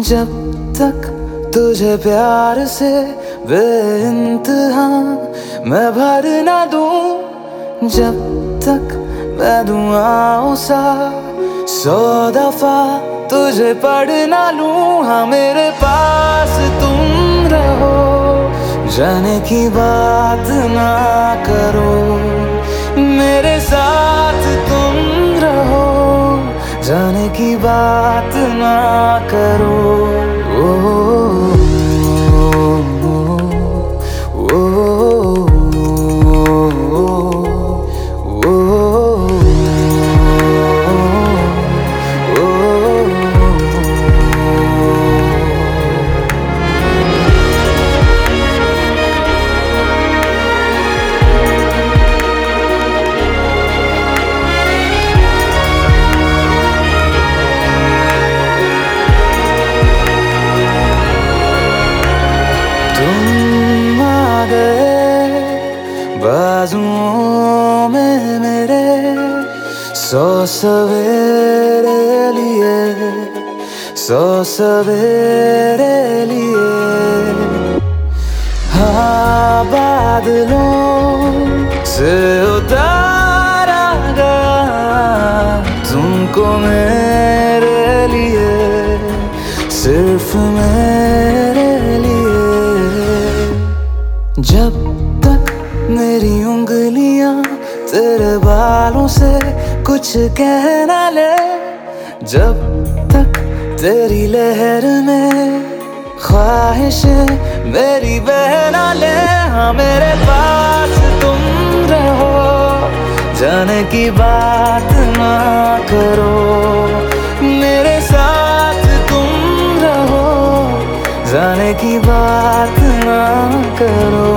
जब तक तुझे प्यार से बेइंतहा मैं भर ना दूँ, जब तक मैं दुआओं सा सौ दफ़ा तुझे पढ़ ना लूँ। हाँ मेरे पास तुम रहो, जाने की बात ना करो। की बात ना करो। ओ, बाजुओं में मेरे सौ सवेरे लिए, सौ सवेरे लिए। हाँ बादलों से उतारा गया तुमको मेरे लिए, सिर्फ़ मेरे लिए। जब मेरी उंगलियाँ तेरे बालों से कुछ कहना ले। जब तक तेरी लहर में ख्वाहिशें मेरी बहना ले हाँ मेरे पास तुम रहो, जाने की बात ना करो। मेरे साथ तुम रहो, जाने की बात ना करो।